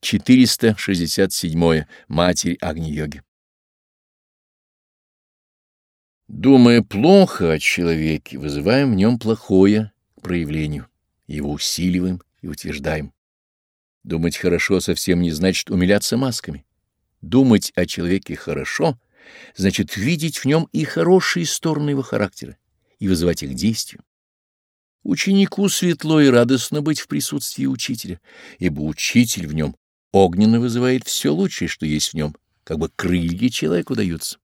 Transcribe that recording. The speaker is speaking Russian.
467. Матерь Агни-йоги. Думая плохо о человеке, вызываем в нем плохое к проявлению, его усиливаем и утверждаем. Думать хорошо совсем не значит умиляться масками. Думать о человеке хорошо значит видеть в нем и хорошие стороны его характера и вызывать их действию. Ученику светло и радостно быть в присутствии учителя, ибо учитель в нем огненно вызывает все лучшее, что есть в нем, как бы крылья человеку даются.